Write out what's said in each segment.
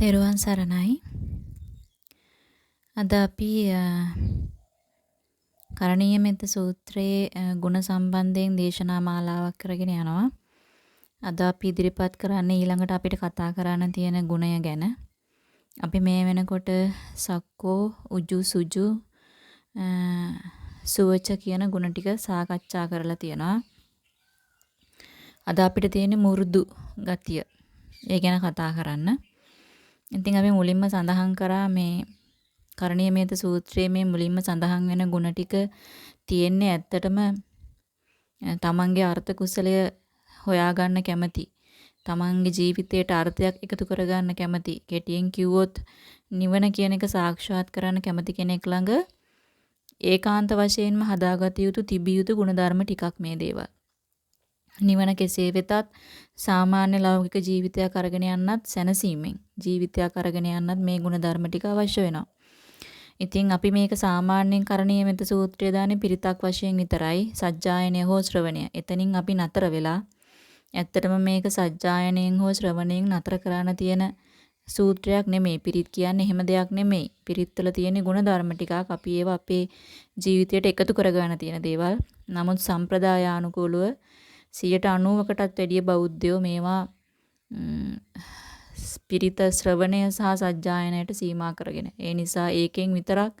තෙරුවන් සරණයි. අද අපි කරණීය මෙත්ත සූත්‍රයේ ಗುಣ සම්බන්ධයෙන් දේශනා මාලාවක් කරගෙන යනවා. අද අපි ඉදිරිපත් කරන්නේ ඊළඟට අපිට කතා කරන්න තියෙන ගුණය ගැන. අපි මේ වෙනකොට සක්කෝ, උජු, සුජු, සුවච කියන ගුණ ටික සාකච්ඡා කරලා තියෙනවා. අද අපිට තියෙන මුරුදු ගතිය. ඒ ගැන කතා කරන්න. ඉතින් අපි මුලින්ම සඳහන් කරා මේ කරණීය මේත සූත්‍රයේ මේ මුලින්ම සඳහන් වෙන ಗುಣ ටික තියෙන්නේ ඇත්තටම තමන්ගේ අර්ථ කුසලය හොයාගන්න කැමති. තමන්ගේ ජීවිතයට අර්ථයක් එකතු කරගන්න කැමති. කෙටියෙන් කිව්වොත් නිවන කියන එක සාක්ෂාත් කරන්න කැමති කෙනෙක් ළඟ ඒකාන්ත වශයෙන්ම හදාගත යුතු තිබිය යුතු ගුණධර්ම ටිකක් මේ දේවල්. නිවන කෙසේ වෙතත් සාමාන්‍ය ලෞකික ජීවිතයක් අරගෙන යන්නත් සැනසීමෙන් ජීවිතයක් අරගෙන යන්නත් මේ ಗುಣධර්ම ටික අවශ්‍ය වෙනවා. ඉතින් අපි මේක සාමාන්‍යයෙන් කරණීය මෙත සූත්‍රය දාන්නේ පිරිතක් වශයෙන් විතරයි සජ්ජායනය හෝ ශ්‍රවණය. එතනින් අපි නතර වෙලා ඇත්තටම මේක සජ්ජායනයෙන් හෝ ශ්‍රවණයෙන් නතර කරන්න තියෙන සූත්‍රයක් නෙමෙයි. පිරිත් කියන්නේ එහෙම දෙයක් නෙමෙයි. පිරිත් වල තියෙන ಗುಣධර්ම ටිකක් අපි ඒවා අපේ ජීවිතයට එකතු කරගන්න තියෙන දේවල්. නමුත් සම්ප්‍රදායානුකූලව 90%කටත් වැඩිය බෞද්ධයෝ මේවා ස්පිරිත ශ්‍රවණය සහ සජ්ජායනයට සීමා කරගෙන. ඒ නිසා ඒකෙන් විතරක්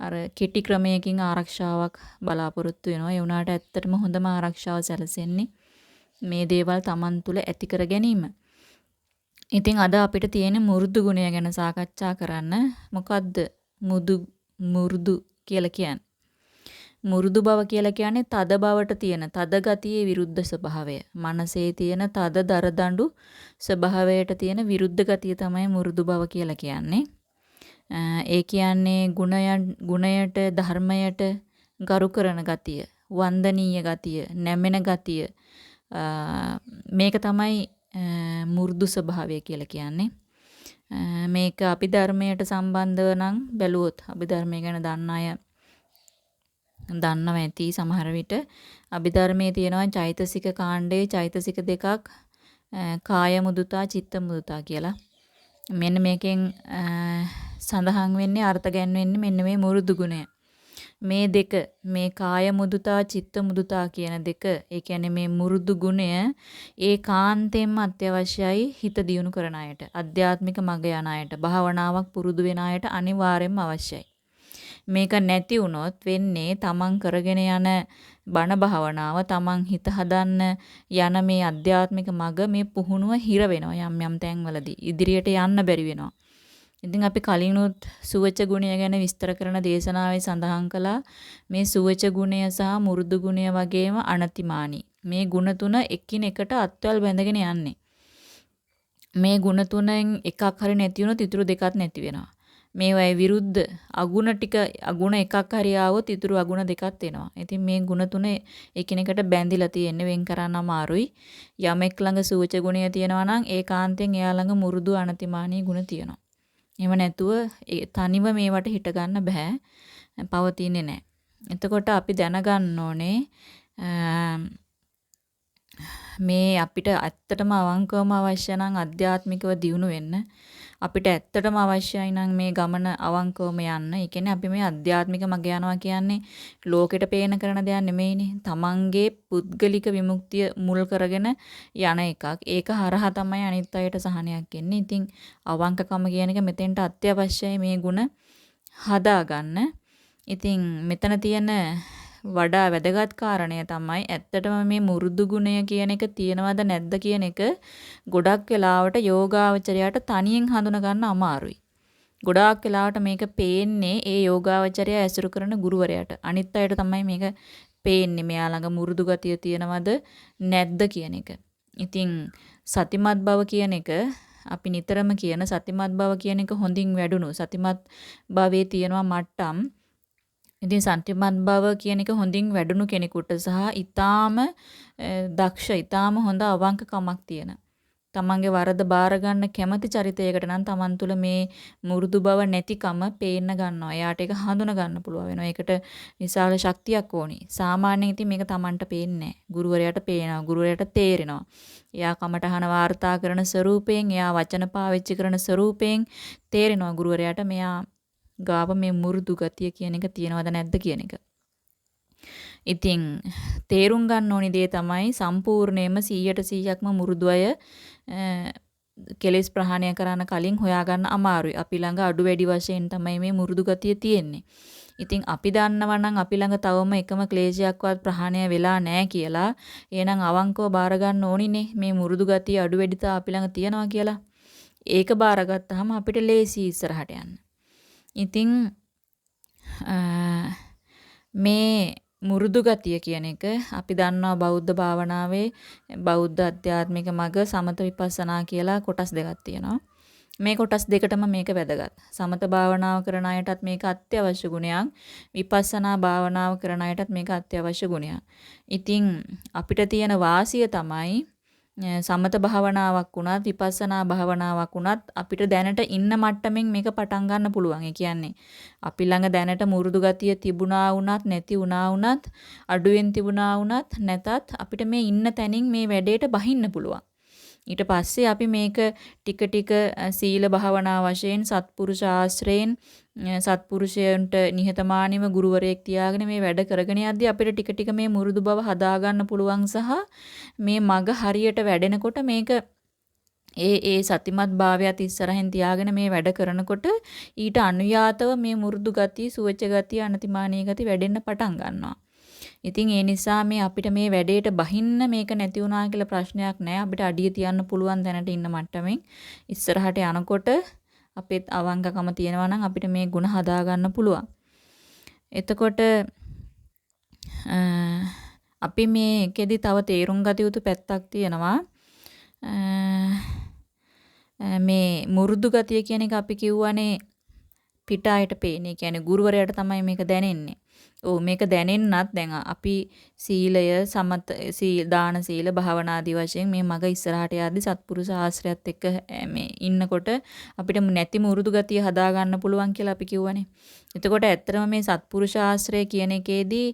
අර කෙටි ක්‍රමයකින් ආරක්ෂාවක් බලාපොරොත්තු වෙනවා. ඒ වුණාට ඇත්තටම හොඳම ආරක්ෂාව සැලසෙන්නේ මේ දේවල් Taman තුල ඇති කර ගැනීම. ඉතින් අද අපිට තියෙන මුරුදු ගුණය ගැන සාකච්ඡා කරන්න. මොකද්ද මුදු මුරුදු කියලා කියන්නේ? මුරුදු බව කියලා කියන්නේ තද බවට තියෙන තද ගතියේ විරුද්ධ ස්වභාවය. මනසේ තියෙන තද දරදඬු ස්වභාවයට තියෙන විරුද්ධ ගතිය තමයි මුරුදු බව කියලා කියන්නේ. ඒ කියන්නේ ගුණයන් ගුණයට ධර්මයට ගරු කරන ගතිය, වන්දනීය ගතිය, නැමෙන ගතිය මේක තමයි මුරුදු ස්වභාවය කියලා කියන්නේ. මේක අභිධර්මයට සම්බන්ධව නම් බැලුවොත් අභිධර්මය ගැන දන්න අය දන්නව ඇති සමහර විට අභිධර්මයේ තියෙනවා චෛතසික කාණ්ඩයේ චෛතසික දෙකක් කාය මුදුතා චිත්ත මුදුතා කියලා. මෙන්න මේකෙන් සඳහන් වෙන්නේ අර්ථ ගැන්වෙන්නේ මෙන්න මේ මුරුදු ගුණය. මේ දෙක මේ කාය මුදුතා චිත්ත මුදුතා කියන දෙක ඒ කියන්නේ මේ මුරුදු ගුණය ඒ කාන්තෙන්ම අත්‍යවශ්‍යයි හිත දියුණු කරන අයට අධ්‍යාත්මික මග යන අයට භාවනාවක් පුරුදු වෙන අයට අනිවාර්යෙන්ම අවශ්‍යයි. මේක නැති වුණොත් වෙන්නේ තමන් කරගෙන යන බණ භාවනාව තමන් හිත හදන්න යන මේ අධ්‍යාත්මික මග මේ පුහුණුව හිර වෙනවා යම් යම් තැන්වලදී ඉදිරියට යන්න බැරි වෙනවා. ඉතින් අපි කලිනුත් සුවච ගුණය ගැන විස්තර කරන දේශනාවේ සඳහන් කළා මේ සුවච ගුණය සහ මුරුදු ගුණය වගේම අනතිමානී. මේ ගුණ තුන එකිනෙකට අත්වල් බැඳගෙන යන්නේ. මේ ගුණ තුනෙන් එකක් හරි නැති වුණොත් ඉතුරු දෙකක් නැති වෙනවා. මේවයි විරුද්ධ අගුණ ටික අගුණ එකක් හරි ආවොත් ඉතුරු අගුණ දෙකක් එනවා. ඉතින් මේ ගුණ තුන එකිනෙකට බැඳිලා තියෙන්නේ වෙන් කරන්න අමාරුයි. යමෙක් ළඟ සූච ගුණය තියෙනවා නම් ඒකාන්තයෙන් එයා ළඟ මුරුදු අනතිමානී ගුණ තියෙනවා. එහෙම නැතුව තනිව මේවට හිට ගන්න බෑ. පවතින්නේ නැහැ. එතකොට අපි දැනගන්න ඕනේ මේ අපිට ඇත්තටම අවංකවම අවශ්‍ය නම් අධ්‍යාත්මිකව දියුණු වෙන්න අපිට ඇත්තටම අවශ්‍යයි නම් මේ ගමන අවංකවම යන්න. ඒ කියන්නේ අපි මේ අධ්‍යාත්මික මග යනවා කියන්නේ ලෝකෙට පේන කරන දෙයක් නෙමෙයිනේ. තමන්ගේ පුද්ගලික විමුක්තිය මුල් කරගෙන යන එකක්. ඒක හරහා තමයි අනිත් අයට සහනයක් එන්නේ. ඉතින් අවංකකම කියන එක මෙතෙන්ට අත්‍යවශ්‍යයි මේ ಗುಣ හදාගන්න. ඉතින් මෙතන තියෙන වඩා වැදගත් කාරණය තමයි ඇත්තටම මේ මුරුදු ගුණය කියන එක තියෙනවද නැද්ද කියන එක ගොඩක් වෙලාවට යෝගාවචරයට තනියෙන් හඳුන ගන්න අමාරුයි. ගොඩාක් වෙලාවට මේක පේන්නේ ඒ යෝගාවචරය ඇසුරු කරන ගුරුවරයාට. අනිත් අයට තමයි මේක පේන්නේ මෙයා ළඟ මුරුදු ගතිය තියෙනවද නැද්ද කියන එක. ඉතින් සතිමත් බව කියන එක අපි නිතරම කියන සතිමත් බව කියන එක හොඳින් වැඩුණු සතිමත් භවයේ තියෙනවා මට්ටම් ඉතින් සන්තිමත් බව කියන එක හොඳින් වැඩුණු කෙනෙකුට සහ ඊටාම දක්ෂ ඊටාම හොඳ අවංකකමක් තියෙන තමන්ගේ වරද බාර ගන්න කැමති චරිතයකට නම් තමන් තුළ මේ මුරුදු බව නැතිකම පේන්න ගන්නවා. එයාට ඒක හඳුන ගන්න පුළුවන් වෙනවා. ඒකට විශාල ශක්තියක් ඕනි. සාමාන්‍යයෙන් ඉතින් මේක තමන්ට පේන්නේ නැහැ. ගුරුවරයාට පේනවා. ගුරුවරයාට තේරෙනවා. එයා කමටහන වාර්තා කරන ස්වරූපයෙන්, එයා වචන පාවිච්චි කරන ස්වරූපයෙන් තේරෙනවා ගුරුවරයාට මෙයා ගාව මේ මුරුදු ගතිය කියන එක තියනවද නැද්ද කියන එක. ඉතින් තේරුම් ගන්න ඕනි දේ තමයි සම්පූර්ණයෙන්ම 100ට 100ක්ම මුරුදු අය කෙලෙස් ප්‍රහාණය කරන්න කලින් හොයාගන්න අමාරුයි. අපි ළඟ අඩු වැඩි වශයෙන් තමයි මේ මුරුදු ගතිය තියෙන්නේ. ඉතින් අපි දන්නවා නම් අපි ළඟ තවම එකම ක්ලේශයක්වත් ප්‍රහාණය වෙලා නැහැ කියලා. එහෙනම් අවංකව බාර ගන්න ඕනිනේ මේ මුරුදු ගතිය අඩු වැඩිතා අපි ළඟ තියනවා කියලා. ඒක බාරගත්තාම අපිට ලේසි ඉස්සරහට යන්න. ඉතින් මේ මුරුදු ගතිය කියන එක අපි දන්නවා බෞද්ධ භාවනාවේ බෞද්ධ අධ්‍යාත්මික මඟ සමත විපස්සනා කියලා කොටස් දෙකක් තියෙනවා. මේ කොටස් දෙකටම මේක වැදගත්. සමත භාවනාව කරන අයටත් මේක අත්‍යවශ්‍ය ගුණයක්. විපස්සනා භාවනාව කරන අයටත් මේක අත්‍යවශ්‍ය ගුණයක්. ඉතින් අපිට තියෙන වාසිය තමයි සමත භාවනාවක් වුණත් විපස්සනා භාවනාවක් වුණත් අපිට දැනට ඉන්න මට්ටමින් මේක පටන් ගන්න පුළුවන්. ඒ කියන්නේ අපි ළඟ දැනට මුරුදු ගතිය තිබුණා වුණත් නැති වුණා වුණත් අඩුවෙන් තිබුණා වුණත් නැතත් අපිට මේ ඉන්න තැනින් මේ වැඩේට බහින්න පුළුවන්. ඊට පස්සේ අපි මේක ටික ටික සීල භාවනා වශයෙන් සත්පුරුෂ ආශ්‍රයෙන් සත්පුරුෂයන්ට නිහතමානීව ගුරුවරයෙක් තියාගෙන මේ වැඩ කරගෙන යද්දී අපිට ටික ටික මේ මුරුදු බව හදාගන්න පුළුවන් සහ මේ මග හරියට වැඩෙනකොට මේක ඒ ඒ සතිමත් භාවයත් ඉස්සරහින් තියාගෙන මේ වැඩ කරනකොට ඊට අනුයාතව මේ මුරුදු ගතිය, සුවච ගතිය, අනතිමානී ගතිය වැඩෙන්න පටන් ගන්නවා. ඉතින් ඒ නිසා මේ අපිට මේ වැඩේට බහින්න මේක නැති වුණා කියලා ප්‍රශ්නයක් නැහැ. අපිට අඩිය තියන්න පුළුවන් දැනට ඉන්න මට්ටමින් ඉස්සරහට යනකොට අපේත් අවංගකම තියෙනවා නම් අපිට මේ ಗುಣ හදා ගන්න පුළුවන්. එතකොට අපි මේකෙදි තව තේරුම් ගත යුතු පැත්තක් තියෙනවා. මේ මුරුදු ගතිය කියන එක අපි කිව්වනේ පිට අයට පේන්නේ. කියන්නේ ගුරුවරයාට තමයි මේක දැනෙන්නේ. ඔව් මේක දැනෙන්නත් දැන් අපි සීලය සමත සීල් දාන සීල භාවනාදී වශයෙන් මේ මග ඉස්සරහට යද්දි සත්පුරුෂ ආශ්‍රයත් එක්ක මේ ඉන්නකොට අපිට නැති මුරුදු ගතිය හදා ගන්න පුළුවන් කියලා අපි කිව්වනේ. එතකොට ඇත්තටම මේ සත්පුරුෂ ආශ්‍රය කියන එකේදී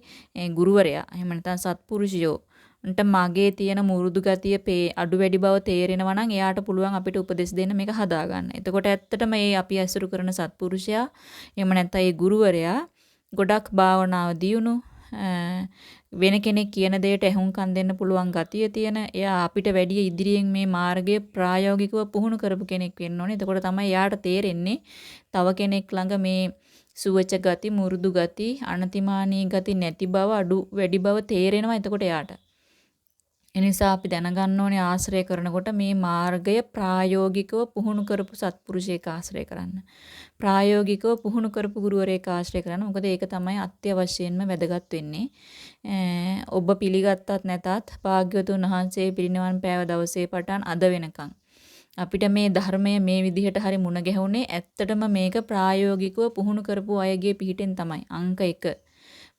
ගුරුවරයා එහෙම නැත්නම් සත්පුරුෂයෝ න්ට මගේ තියෙන මුරුදු ගතිය පේ අඩු වැඩි බව තේරෙනවා නම් එයාට පුළුවන් අපිට උපදෙස් දෙන්න මේක හදාගන්න. එතකොට ඇත්තටම මේ අපි ඇසුරු කරන සත්පුරුෂයා එහෙම නැත්නම් ඒ ගුරුවරයා ගොඩක් භාවනාව දියුණු වෙන කෙනෙක් කියන දෙයට ඇහුම්කන් දෙන්න පුළුවන් ගතිය තියෙන එයා අපිට වැඩිය ඉදිරියෙන් මේ මාර්ගය ප්‍රායෝගිකව පුහුණු කරපු කෙනෙක් වෙන්න ඕනේ. එතකොට තමයි එයාට තේරෙන්නේ තව කෙනෙක් ළඟ මේ සුවච ගති, මුරුදු ගති, අනතිමානී ගති නැති බව අඩු වැඩි බව තේරෙනවා එතකොට එයාට. එනිසා අපි දැනගන්න ඕනේ ආශ්‍රය කරනකොට මේ මාර්ගය ප්‍රායෝගිකව පුහුණු කරපු සත්පුරුෂයෙක් ආශ්‍රය කරන්න. ප්‍රායෝගිකව පුහුණු කරපු ගුරුවරයෙක් ආශ්‍රය කරන්න. මොකද ඒක තමයි අත්‍යවශ්‍යයෙන්ම වැදගත් වෙන්නේ. ඔබ පිළිගත්තත් නැතත් භාග්‍යවතුන් වහන්සේ පිරිනිවන් පෑව දවසේ පටන් අද වෙනකන් අපිට මේ ධර්මය මේ විදිහට හරි මුණ ගැහුනේ ඇත්තටම මේක ප්‍රායෝගිකව පුහුණු කරපු අයගේ පිහිටෙන් තමයි. අංක 1.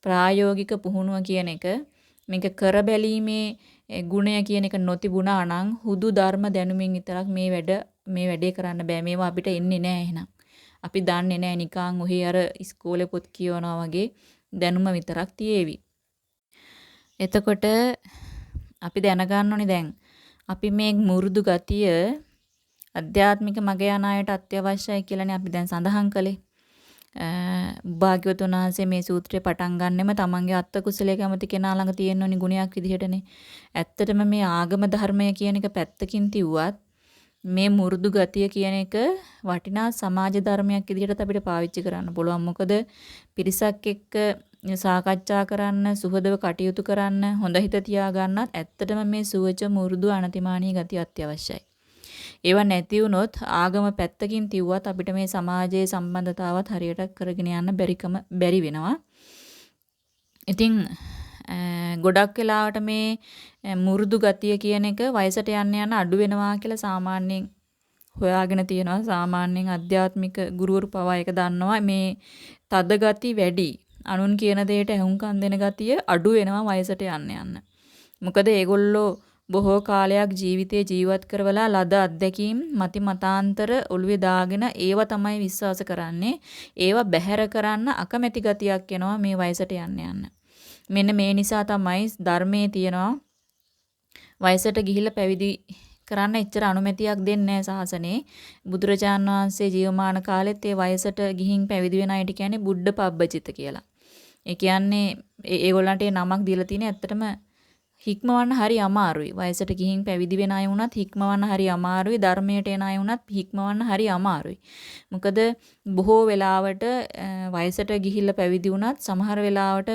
ප්‍රායෝගික පුහුණුව කියන එක මේක කර බැලීමේ ගුණය කියන එක නොතිබුණා නම් හුදු ධර්ම දැනුමින් විතරක් මේ වැඩ මේ වැඩේ කරන්න බෑ. මේවා අපිට එන්නේ නෑ එහෙනම්. අපි දන්නේ නෑ නිකන් ඔහේ අර ඉස්කෝලේ පොත් කියවනවා වගේ දැනුම විතරක් තියේවි. එතකොට අපි දැනගන්න ඕනේ දැන් අපි මේ මුරුදු ගතිය අධ්‍යාත්මික මග යන අයට අත්‍යවශ්‍යයි කියලානේ අපි දැන් සඳහන් කළේ. භාග්‍යවතුන් වහන්සේ මේ සූත්‍රය පටන් ගන්නෙම තමන්ගේ අත්ත කුසලයේ කැමති කෙනා ළඟ තියෙන ඕනි ගුණයක් විදිහටනේ. ඇත්තටම මේ ආගම ධර්මය කියන එක පැත්තකින් තියුවත් මේ මුරුදු ගතිය කියන එක වටිනා සමාජ ධර්මයක් විදිහට අපිට පාවිච්චි කරන්න පුළුවන්. මොකද පිරිසක් එක්ක සාකච්ඡා කරන්න, සුහදව කටයුතු කරන්න, හොඳ හිත තියාගන්නත් ඇත්තටම මේ සුවච මුරුදු අනතිමානී ගතිය අත්‍යවශ්‍යයි. ඒවා නැති වුණොත් ආගම පැත්තකින් තියුවත් අපිට මේ සමාජයේ සම්බන්ධතාවත් හරියට කරගෙන යන්න බැරිකම බැරි වෙනවා. ඉතින් ගොඩක් වෙලාවට මේ මුරුදු ගතිය කියන එක වයසට යන්න යන අඩු වෙනවා කියලා සාමාන්‍යයෙන් හොයාගෙන තියෙනවා. සාමාන්‍යයෙන් අධ්‍යාත්මික ගුරුවරු පවා එක දන්නවා මේ තද ගති වැඩි. අනුන් කියන දෙයට ඇහුම්කන් දෙන ගතිය අඩු වෙනවා වයසට යන්න යන්න. මොකද ඒගොල්ලෝ බොහෝ කාලයක් ජීවිතේ ජීවත් කරවලා ලද අත්දැකීම් මති මතාන්තර ඔළුවේ දාගෙන ඒව තමයි විශ්වාස කරන්නේ. ඒව බැහැර කරන්න අකමැති ගතියක් එනවා මේ වයසට යන්න යන්න. මෙන්න මේ නිසා තමයි ධර්මයේ තියනවා වයසට ගිහිල්ලා පැවිදි කරන්න එච්චර අනුමැතියක් දෙන්නේ නැහැ සාසනේ. බුදුරජාන් වහන්සේ ජීවමාන කාලෙත් ඒ වයසට ගිහින් පැවිදි වෙන අයට කියන්නේ බුද්ධ පබ්බචිත කියලා. ඒ කියන්නේ ඒගොල්ලන්ට ඒ නමක් දීලා තියෙන්නේ ඇත්තටම හික්මවන්න හරි අමාරුයි. වයසට ගිහින් පැවිදි වෙන අය වුණත් හික්මවන්න හරි අමාරුයි. ධර්මයට එන අය වුණත් හික්මවන්න හරි අමාරුයි. මොකද බොහෝ වෙලාවට වයසට ගිහිල්ලා පැවිදි වුණත් සමහර වෙලාවට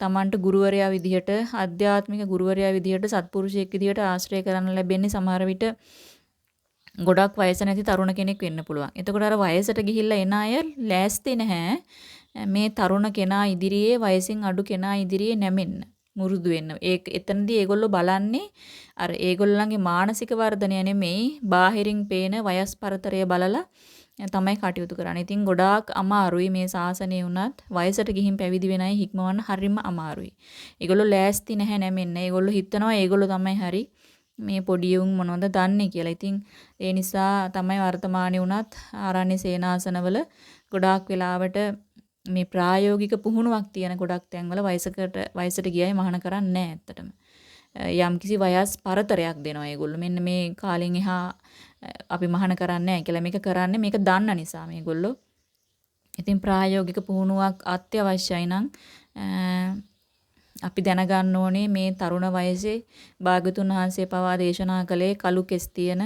Tamanට ගුරුවරයා විදිහට ආධ්‍යාත්මික ගුරුවරයා විදිහට සත්පුරුෂයෙක් විදිහට ආශ්‍රය කරන්න ලැබෙන්නේ සමහර විට ගොඩක් වයස නැති තරුණ කෙනෙක් වෙන්න පුළුවන්. එතකොට අර වයසට ගිහිල්ලා එන අය ලෑස්ති නැහැ මේ තරුණ කෙනා ඉදිරියේ වයසින් අඩු කෙනා ඉදිරියේ නැමෙන්න. මුරුදු වෙන්න. ඒක එතනදී ඒගොල්ලෝ බලන්නේ අර ඒගොල්ලන්ගේ මානසික වර්ධනය නෙමෙයි බාහිරින් පේන වයස් පරතරය බලලා තමයි කටයුතු කරන්නේ. ඉතින් ගොඩාක් අමාරුයි මේ ශාසනය වුණත් වයසට ගිහින් පැවිදි වෙන අය හික්මවන්න හරිම අමාරුයි. ඒගොල්ලෝ ලෑස්ති නැහැ නැමෙන්න. ඒගොල්ලෝ හිතනවා ඒගොල්ලෝ තමයි හරි මේ පොඩි උන් මොනවද දන්නේ කියලා. ඉතින් ඒ නිසා තමයි වර්තමානයේ වුණත් ආරණ්‍ය සේනාසනවල ගොඩාක් වෙලාවට මේ ප්‍රායෝගික පුහුණුවක් තියෙන ගොඩක් තැන්වල වයසකට වයසට ගියයි මහාන කරන්නේ නැහැ ඇත්තටම. යම්කිසි වයස් පරතරයක් දෙනවා ඒගොල්ලෝ. මෙන්න මේ කාලෙන් එහා අපි මහාන කරන්නේ නැහැ කියලා මේක කරන්නේ මේක දන්න නිසා මේගොල්ලෝ. ඉතින් ප්‍රායෝගික පුහුණුවක් අත්‍යවශ්‍යයි නම් අපි දැනගන්න ඕනේ මේ තරුණ වයසේ භාගතුන් වහන්සේ පවා දේශනා කළේ කලු කෙස් තියෙන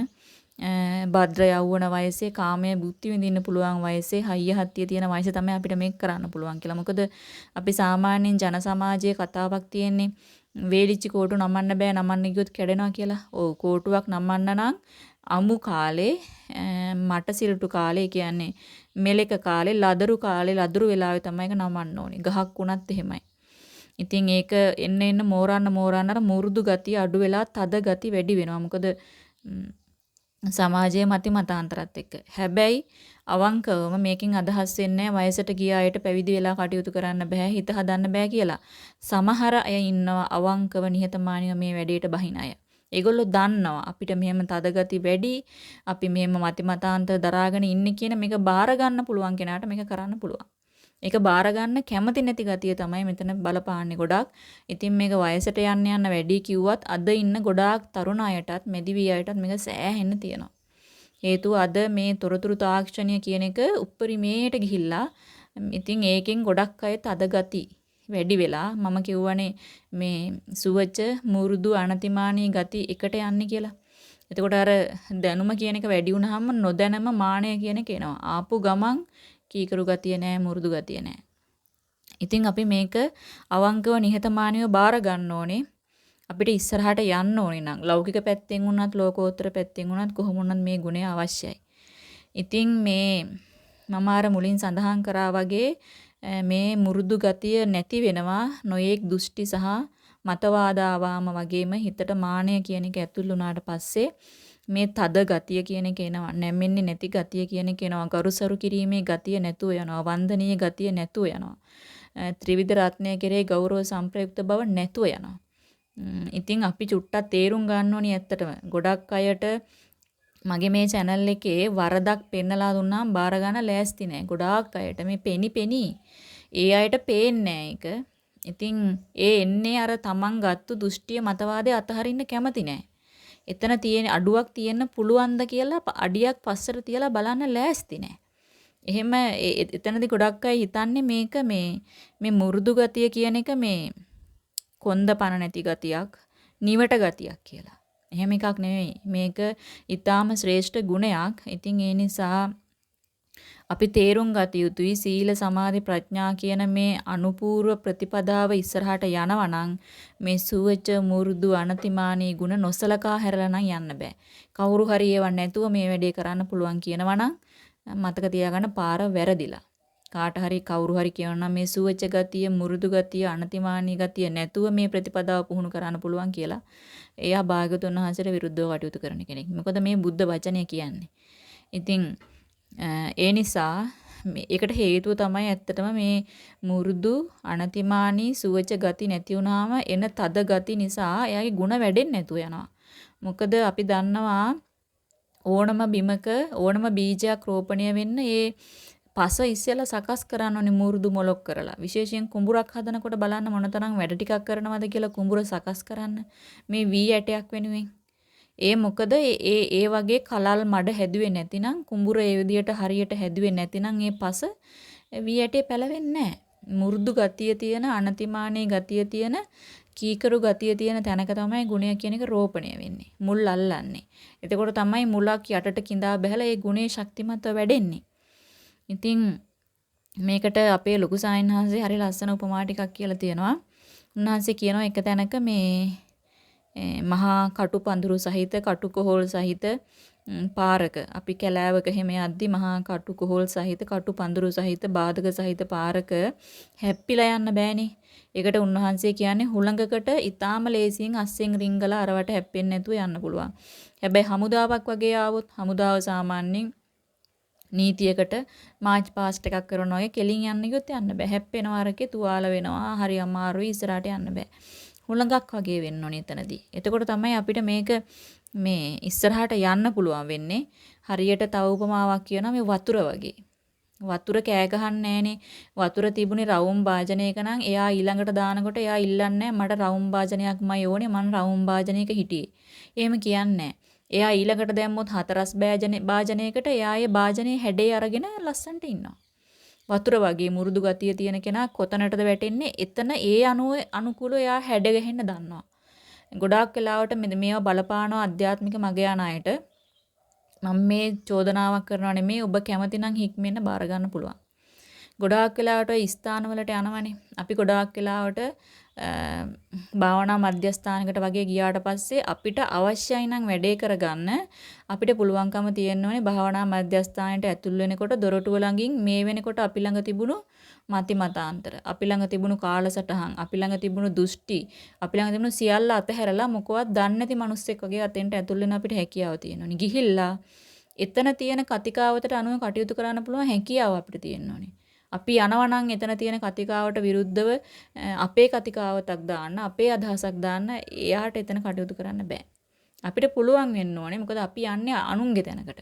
භද්‍ර යෞවන වයසේ කාමයේ බුද්ධි විඳින්න පුළුවන් වයසේ හයිය හත්තිය තියෙන වයස තමයි අපිට මේක කරන්න පුළුවන් කියලා. මොකද අපි සාමාන්‍යයෙන් ජන සමාජයේ කතාවක් තියෙන්නේ වේලිච්ච කෝටු නමන්න බෑ නමන්න ගියොත් කැඩෙනවා කියලා. ඔව් කෝටුවක් නමන්න නම් අමු කාලේ මට සිල්ටු කාලේ කියන්නේ මෙලෙක කාලේ ලදරු කාලේ ලදරු වෙලාවේ තමයි ඒක නමන්න ඕනේ. ගහක් වුණත් එහෙමයි. ඉතින් ඒක එන්න එන්න මෝරන්න මෝරන්න අර මුරුදු ගතිය අඩු වෙලා තද ගති වැඩි වෙනවා. මොකද සමාජයේ මති මතාන්තරත් එක්ක. හැබැයි අවංකවම මේකෙන් අදහස් වෙන්නේ වයසට ගිය අයට පැවිදි වෙලා කටයුතු කරන්න බෑ හිත හදන්න බෑ කියලා. සමහර අය ඉන්නවා අවංකව නිහතමානීව මේ වැඩේට බහින අය. ඒගොල්ලෝ දන්නවා අපිට මෙහෙම තදගති වැඩි අපි මෙහෙම මති මතාන්තර දරාගෙන ඉන්නේ කියන මේක බාර ගන්න පුළුවන් කෙනාට මේක කරන්න පුළුවන්. ඒක බාර ගන්න කැමති නැති ගතිය තමයි මෙතන බලපාන්නේ ගොඩක්. ඉතින් මේක වයසට යන්න යන්න වැඩි කිව්වත් අද ඉන්න ගොඩාක් තරුණ අයටත් මෙදිවි අයටත් මේක සෑහෙන්න තියෙනවා. හේතුව අද මේ තොරතුරු තාක්ෂණය කියන එක උප්පරිමේට ගිහිල්ලා ඉතින් ඒකෙන් ගොඩක් අය තද ගති වැඩි වෙලා මම කියවනේ මේ සුවච මුරුදු අනතිමානී ගති එකට යන්නේ කියලා. එතකොට අර දැනුම කියන එක වැඩි වුණාම නොදැනම මානය කියන එක එනවා. ආපු ගමන් කීකරු ගතිය නැහැ, මුරුදු ගතිය නැහැ. ඉතින් අපි මේක අවංකව නිහතමානීව බාර ගන්න ඕනේ. අපිට ඉස්සරහට යන්න ඕනේ නම් ලෞකික පැත්තෙන් වුණත් ලෝකෝත්තර පැත්තෙන් වුණත් කොහොම වුණත් මේ ගුණය අවශ්‍යයි. ඉතින් මේ මම අර මුලින් සඳහන් කරා වගේ මේ මුරුදු ගතිය නැති වෙනවා නොයේක් දෘෂ්ටි සහ මතවාද ආවාම වගේම හිතට මානය කියන එක ඇතුල් වුණාට පස්සේ මේ තද ගතිය කියන එක එනවා. නැමෙන්නේ නැති ගතිය කියන එක එනවා. ගරුසරු කිරීමේ ගතිය නැතුව යනවා. වන්දනීය ගතිය නැතුව යනවා. ත්‍රිවිධ රත්නය කෙරේ ගෞරව සම්ප්‍රයුක්ත බව නැතුව යනවා. ඉතින් අපි චුට්ටක් තේරුම් ගන්න ඕනි ඇත්තටම. ගොඩක් අයට මගේ මේ channel එකේ වරදක් පෙන්නලා දුන්නාම බාර ගන්න ලෑස්ති නෑ. ගොඩාක් අයට මේ පෙනි පෙනි ඒ අයට පේන්නේ ඒක. ඉතින් ඒ එන්නේ අර තමන් ගත්තු දෘෂ්ටිය මතවාදය අතහරින්න කැමති නෑ. එතන තියෙන අඩුවක් තියෙන්න පුළුවන්ද කියලා අඩියක් පස්සට තියලා බලන්න ලෑස්ති නෑ. එහෙම එතනදී ගොඩක් අය හිතන්නේ මේක මේ මේ මුරුදු ගතිය කියන එක මේ කොන්ද පණ නැති ගතියක්, නිවට ගතියක් කියලා. එහෙම එකක් නෙමෙයි. මේක ඊටාම ශ්‍රේෂ්ඨ ගුණයක්. ඉතින් ඒ නිසා අපි තේරුම් ගත යුතුයි සීල සමාධි ප්‍රඥා කියන මේ අනුපූර්ව ප්‍රතිපදාව ඉස්සරහට යනවා මේ සුවච මුරුදු අනතිමානී ගුණ නොසලකා හැරලා නම් යන්න බෑ. කවුරු හරි ඒව නැතුව මේ වැඩේ කරන්න පුළුවන් කියනවා මතක තියාගන්න පාර වැරදිලා. කාට හරි කවුරු හරි කියනවා මේ සුවච ගතිය, මුරුදු ගතිය, අනතිමානී ගතිය නැතුව මේ ප්‍රතිපදාව පුහුණු කරන්න පුළුවන් කියලා. එයා භාගතුන් වහන්සේට විරුද්ධව කටයුතු කරන කෙනෙක්. මොකද මේ බුද්ධ වචනය කියන්නේ. ඉතින් ඒ නිසා ඒකට හේතුව තමයි ඇත්තටම මේ මුරුදු අනතිමානී සුවච ගති නැති වුනහම එන තද ගති නිසා එයාගේ ಗುಣ වැඩෙන්නේ නැතුව යනවා. මොකද අපි දන්නවා ඕනම බිමක ඕනම බීජයක් රෝපණය වෙන්න ඒ පස ඉස්සෙල්ලා සකස් කරන්න ඕනේ මුරුදු මොලොක් කරලා. විශේෂයෙන් කුඹුරක් හදනකොට බලන්න මොනතරම් වැඩ ටිකක් කරනවද කියලා කුඹුර සකස් කරන්න. මේ වී ඇටයක් වෙනුවෙන්. ඒ මොකද ඒ ඒ වගේ කලල් මඩ හැදුවේ නැතිනම් කුඹුර ඒ විදියට හරියට හැදුවේ නැතිනම් ඒ පස වී ඇටේ පැලවෙන්නේ නැහැ. මුරුදු ගතිය තියෙන අනතිමානී ගතිය තියෙන කීකරු ගතිය තියෙන තැනක තමයි ගුණය කියන එක රෝපණය වෙන්නේ. මුල් අල්ලන්නේ. එතකොට තමයි මුලක් යටට கிඳා බහැලා ඒ ගුණේ ශක්තිමත්ව වැඩෙන්නේ. ඉතින් මේකට අපේ ලොකු සායන්හන්සේ හරි ලස්සන උපමා ටිකක් කියලා තියෙනවා. උන්වහන්සේ කියනවා එක තැනක මේ මහා කටු පඳුරු සහිත කටු කොහොල් සහිත පාරක අපි කැලෑවක හැම යද්දි මහා කටු කොහොල් සහිත කටු පඳුරු සහිත බාධක සහිත පාරක හැප්පිලා යන්න බෑනේ. ඒකට උන්වහන්සේ කියන්නේ හුළඟකට ඊටාම ලේසියෙන් අස්සෙන් රිංගලා අරවට හැප්පෙන්නේ නැතුව යන්න පුළුවන්. හැබැයි හමුදාවක් වගේ ආවොත් හමුදාව සාමාන්‍යයෙන් නීතියකට මාච් පාස්ට් එකක් කරනවා වගේ කෙලින් යන්න ගියොත් යන්න බෑ. හැප්පෙනවා අරකේ තුවාල වෙනවා. හරි අමාරුයි ඉස්සරහට යන්න බෑ. හුළඟක් වගේ වෙන්න ඕනේ එතනදී. එතකොට තමයි අපිට මේක මේ ඉස්සරහට යන්න පුළුවන් වෙන්නේ. හරියට තව උපමාවක් කියනවා මේ වතුර වගේ. වතුර කෑ ගහන්නේ වතුර තිබුණේ රවුම් භාජනයක නම් එයා ඊළඟට දානකොට එයා ඉල්ලන්නේ මට රවුම් භාජනයක්මයි ඕනේ මං රවුම් භාජනයක හිටියේ. එහෙම කියන්නේ එයා ඊළඟට දැම්මොත් හතරස් භාජනයකට එයා ඒ භාජනයේ හැඩේ අරගෙන ලස්සන්ට ඉන්නවා. වතුර වගේ මුරුදු ගතිය තියෙන කෙනා කොතනටද වැටෙන්නේ එතන ඒ අනුව අනුකූලව එයා හැඩ ගැහෙන්න දන්නවා. ගොඩාක් වෙලාවට මේවා බලපානවා අධ්‍යාත්මික මග යන අයට. මම මේ චෝදනාවක් කරනවා නෙමෙයි ඔබ කැමති නම් හික්මෙන්න බාර ගන්න පුළුවන්. ගොඩාක් වෙලාවට ස්ථානවලට යනවනේ. අපි ගොඩාක් වෙලාවට භාවනා මධ්‍යස්ථානකට වගේ ගියාට පස්සේ අපිට අවශ්‍යයි නම් වැඩේ කරගන්න. අපිට පුළුවන්කම තියෙන්න ඕනේ භාවනා මධ්‍යස්ථානයට ඇතුල් වෙනකොට දොරටුව ළඟින් මේ වෙනකොට අපි ළඟ තිබුණු මති මතාන්තර අපි ළඟ තිබුණු කාලසටහන් අපි ළඟ තිබුණු දෘෂ්ටි අපි ළඟ තිබුණු සියල්ල අතහැරලා මොකවත් දන්නේ නැති මිනිස්සෙක් වගේ අතෙන්ට ඇතුල් වෙන අපිට හැකියාව තියෙනෝනේ ගිහිල්ලා එතන තියෙන කතිකාවතට අනුව කටයුතු කරන්න පුළුවන් හැකියාව අපිට තියෙනෝනේ අපි යනවා නම් එතන තියෙන කතිකාවට විරුද්ධව අපේ කතිකාවතක් දාන්න, අපේ අදහසක් දාන්න එයාට එතන කටයුතු කරන්න බෑ. අපිට පුළුවන් වෙන්න ඕනේ. මොකද අපි යන්නේ අනුන්ගේ තැනකට.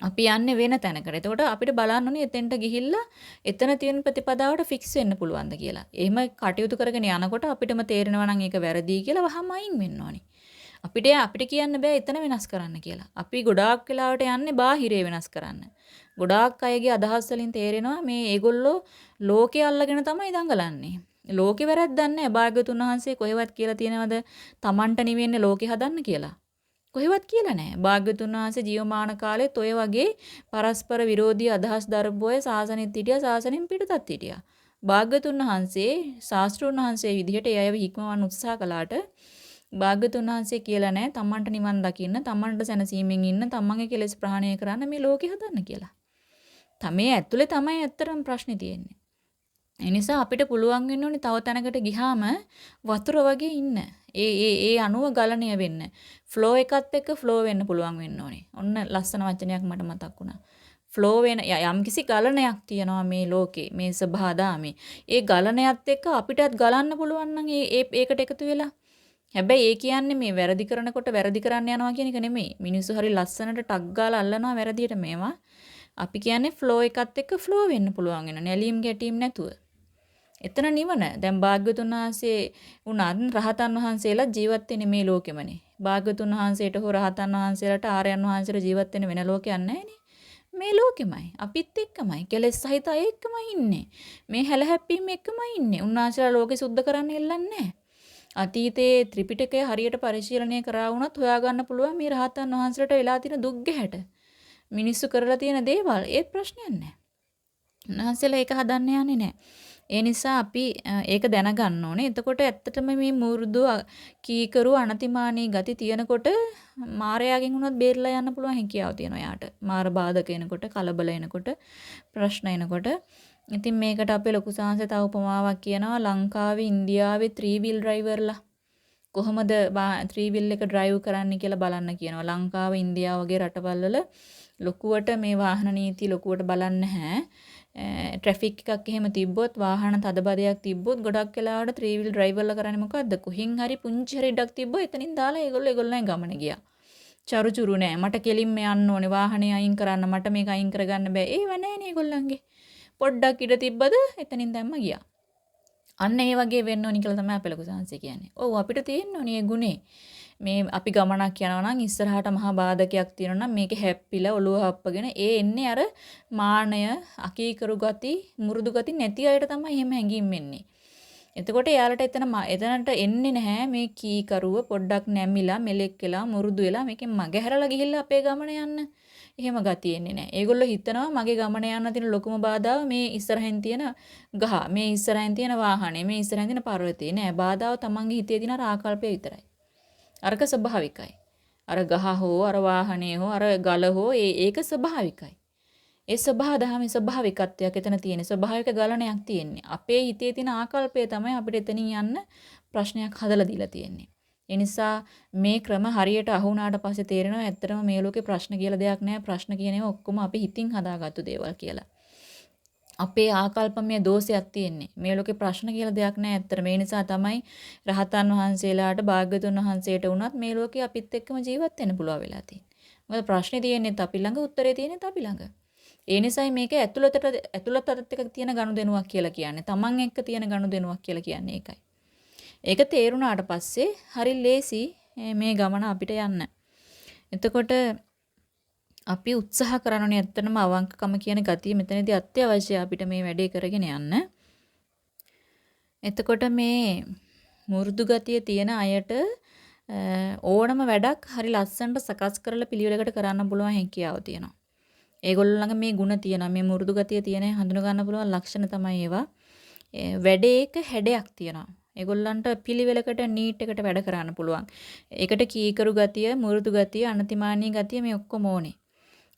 අපි යන්නේ වෙන තැනකට. එතකොට අපිට බලන්න ඕනේ එතෙන්ට ගිහිල්ලා එතන තියෙන ප්‍රතිපදාවට ෆික්ස් වෙන්න පුළුවන්ද කියලා. එහෙම කටයුතු කරගෙන යනකොට අපිටම තේරෙනවා නම් ඒක වැරදි කියලා වහම අයින් වෙන්න ඕනේ. අපිට අපිට කියන්න බෑ එතන වෙනස් කරන්න කියලා. අපි ගොඩාක් වෙලාවට යන්නේ බාහිරේ වෙනස් කරන්න. ගොඩාක් අයගේ අදහස් වලින් තේරෙනවා මේ ඒගොල්ලෝ ලෝකේ අල්ලගෙන තමයි දඟලන්නේ. ලෝකේ වැරද්දක් නැහැ. භාග්‍යතුන් වහන්සේ කොහෙවත් කියලා තියෙනවද Tamanට නිවෙන්නේ ලෝකේ හදන්න කියලා? කොහෙවත් කියලා නැහැ. භාග්‍යතුන් වහන්සේ ජීවමාන කාලෙත් ඔය වගේ පරස්පර විරෝධී අදහස් දරපු අය සාසනෙත් හිටියා, සාසනෙන් පිටතත් හිටියා. භාග්‍යතුන් වහන්සේ ශාස්ත්‍රුන් වහන්සේ විදිහට ඒ අයව හික්මවන්න උත්සාහ කළාට භාග්‍යතුන් වහන්සේ කියලා නැහැ තමන්ට නිවන් දකින්න, තමන්ට සැනසීමෙන් ඉන්න, තමන්ගේ කෙලෙස් ප්‍රහාණය කරන්න මේ ලෝකේ හදන්න කියලා. තමේ ඇතුලේ තමයි ඇත්තටම ප්‍රශ්නේ තියෙන්නේ. ඒ නිසා අපිට පුළුවන් වෙන්න ඕනේ තව තැනකට ගිහාම වතුර වගේ ඉන්න. ඒ ඒ ඒ අණුව ගලණය වෙන්න. ෆ්ලෝ එකත් එක්ක ෆ්ලෝ වෙන්න පුළුවන් වෙන්න ඕනේ. ඔන්න ලස්සන වචනයක් මට මතක් වුණා. ෆ්ලෝ වෙන යම්කිසි ගලණයක් තියෙනවා මේ ලෝකේ මේ සබහාදාමේ. ඒ ගලණයත් එක්ක අපිටත් ගලන්න පුළුවන් නම් ඒ ඒකට එකතු වෙලා හැබැයි ඒ කියන්නේ මේ වැරදි කරනකොට වැරදි කරන්න යනවා කියන එක නෙමෙයි. මිනිස්සු හරි ලස්සනට ටක් ගාලා අල්ලනවා වැරදියට මේවා. අපි කියන්නේ ෆ්ලෝ එකත් එක්ක ෆ්ලෝ වෙන්න පුළුවන් වෙන නැලීම් ගැටීම් නැතුව. එතන නිවන. දැන් භාග්‍යතුන් වහන්සේ උනත් රහතන් වහන්සේලා ජීවත් වෙන්නේ මේ ලෝකෙමනේ. භාග්‍යතුන් වහන්සේට හෝ රහතන් වහන්සේලාට ආර්යයන් වහන්සේලා ජීවත් වෙන වෙන ලෝකයක් නැහැනේ. මේ ලෝකෙමයි. අපිත් එක්කමයි. කෙලෙස් සහිත අය එක්කමයි ඉන්නේ. මේ හැල හැප්පීම එක්කමයි ඉන්නේ. උන්වහන්සේලා ලෝකෙ සුද්ධ කරන්න හෙල්ලන්නේ අතීතයේ ත්‍රිපිටකය හරියට පරිශීලනය කරා වුණත් හොයාගන්න පුළුවන් මේ රහතන් වහන්සේලාට වෙලා තියෙන දුක් ගැහැට. මිනිස්සු කරලා තියෙන දේවල් ඒත් ප්‍රශ්නයක් නැහැ. උන්වහන්සේලා ඒක හදන්න යන්නේ නැහැ. ඒ නිසා අපි ඒක දැනගන්න ඕනේ. එතකොට ඇත්තටම මේ මුරුදු කීකරු අනතිමානී ගති තියෙනකොට මායාවෙන් උනත් බේරලා යන්න පුළුවන් හැකියාව තියෙනවා යාට. මාර බාධක එනකොට, කලබල එනකොට, ප්‍රශ්න එනකොට. ඉතින් මේකට අපේ ලොකු සාංශය තව උපමාවක් කියනවා ලංකාවේ ඉන්දියාවේ 3 wheel driverලා කොහොමද 3 wheel එක drive කරන්න කියලා බලන්න කියනවා. ලංකාව ඉන්දියාව වගේ රටවල් වල ලොකුවට මේ වාහන නීති ලොකුවට බලන්නේ නැහැ. ට්‍රැෆික් එකක් එහෙම තිබ්බොත් වාහන තදබදයක් තිබ්බොත් ගොඩක් වෙලාවට ත්‍රී වීල් ඩ්‍රයිව් වල කරන්නේ මොකද්ද? කොහින් හරි පුංචි හරි ඉඩක් තිබ්බොත් එතනින් දාලා ඒගොල්ලෝ ඒගොල්ලන්ගේ ගමන ගියා. චරුචුරු නෑ. මට කෙලින්ම යන්න ඕනේ වාහනේ අයින් කරන්න. මට මේක අයින් කරගන්න බෑ. ඒව නෑනේ ඒගොල්ලන්ගේ. පොඩ්ඩක් ඉඩ තිබ්බද එතනින් දැම්ම ගියා. අන්න ඒ වගේ වෙන්න ඕනි කියලා තමයි අපේ ලොකු සංසි කියන්නේ. ඔව් අපිට තියෙන්න ඕනි ඒ ගුණේ. මේ අපි ගමනක් යනවා නම් ඉස්සරහට මහා බාධකයක් තියෙනවා නම් මේකේ හැප්පිලා ඔළුව හප්පගෙන ඒ එන්නේ අර මානය අකීකරු ගති මුරුදු ගති නැති අයට තමයි එහෙම හැංගීම් එන්නේ. එතකොට එයාලට එතන එතනට එන්නේ නැහැ මේ කීකරුව පොඩ්ඩක් නැමිලා මෙලෙක් වෙලා මුරුදු වෙලා මේකෙන් මගහැරලා ගිහිල්ලා අපේ ගමන යන්න. එහෙම ගතිය එන්නේ නැහැ. ඒගොල්ලෝ හිතනවා මගේ ගමන යන්න තියෙන ලොකුම බාධාව මේ ඉස්සරහින් තියෙන ගහ, මේ ඉස්සරහින් තියෙන වාහනේ, මේ ඉස්සරහින් තියෙන පර්වතේ නෑ. බාධාව තමන්ගේ හිතේ තියෙන ආකල්පය විතරයි. අරක ස්වභාවිකයි. අර ගහ හෝ අර වාහනේ හෝ අර ගල හෝ ඒ ඒක ස්වභාවිකයි. ඒ ස්වභාව දහමේ ස්වභාවිකත්වයක් එතන තියෙන. ස්වභාවික ගලණයක් තියෙන්නේ. අපේ හිතේ තියෙන ආකල්පය තමයි අපිට එතනින් යන්න ප්‍රශ්නයක් හදලා දීලා තියෙන්නේ. ඒ නිසා මේ ක්‍රම හරියට අහු වුණාට පස්සේ තේරෙනවා ඇත්තටම මේ ලෝකේ ප්‍රශ්න කියලා දෙයක් නැහැ. ප්‍රශ්න කියන ඒවා ඔක්කොම අපි හිතින් හදාගත්තු දේවල් කියලා. අපේ ආකල්පමය දෝෂයක් තියෙන්නේ. මේ ලෝකේ ප්‍රශ්න කියලා දෙයක් නැහැ. ඇත්තට මේ නිසා තමයි රහතන් වහන්සේලාට භාග්‍යතුන් වහන්සේට වුණත් මේ ලෝකේ අපිත් එක්කම ජීවත් වෙන්න පුළුවන් වෙලා තියෙන්නේ. මොකද ප්‍රශ්නේ තියෙන්නේ අපි ළඟ උත්තරේ තියෙන්නේ අපි ළඟ. ඒ නිසායි මේක ඇතුළතට ඇතුළතත් එක්ක තියෙන ගනුදෙනුවක් කියලා කියන්නේ. Taman එක්ක තියෙන ගනුදෙනුවක් කියලා කියන්නේ ඒකයි. ඒක තේරුණාට පස්සේ හරි ලේසි මේ ගමන අපිට යන්න. එතකොට අපි උත්සාහ කරනෝනේ ඇත්තටම අවංකකම කියන ගතිය මෙතනදී අත්‍යවශ්‍යයි අපිට මේ වැඩේ කරගෙන යන්න. එතකොට මේ මුරුදු ගතිය තියෙන අයට ඕනම වැඩක් හරි ලස්සනට සකස් කරලා පිළිවෙලකට කරන්න පුළුවන් හැකියාව තියෙනවා. ඒගොල්ලෝ ළඟ මේ ಗುಣ තියෙනවා. මේ මුරුදු ගතිය තියෙන හඳුන ගන්න පුළුවන් ලක්ෂණ තමයි ඒවා. වැඩේක හැඩයක් තියෙනවා. ඒගොල්ලන්ට පිළිවෙලකට නීට් එකට වැඩ කරන්න පුළුවන්. ඒකට කීකරු ගතිය, මුරුදු ගතිය, අනතිමානී ගතිය මේ ඔක්කොම ඕනේ.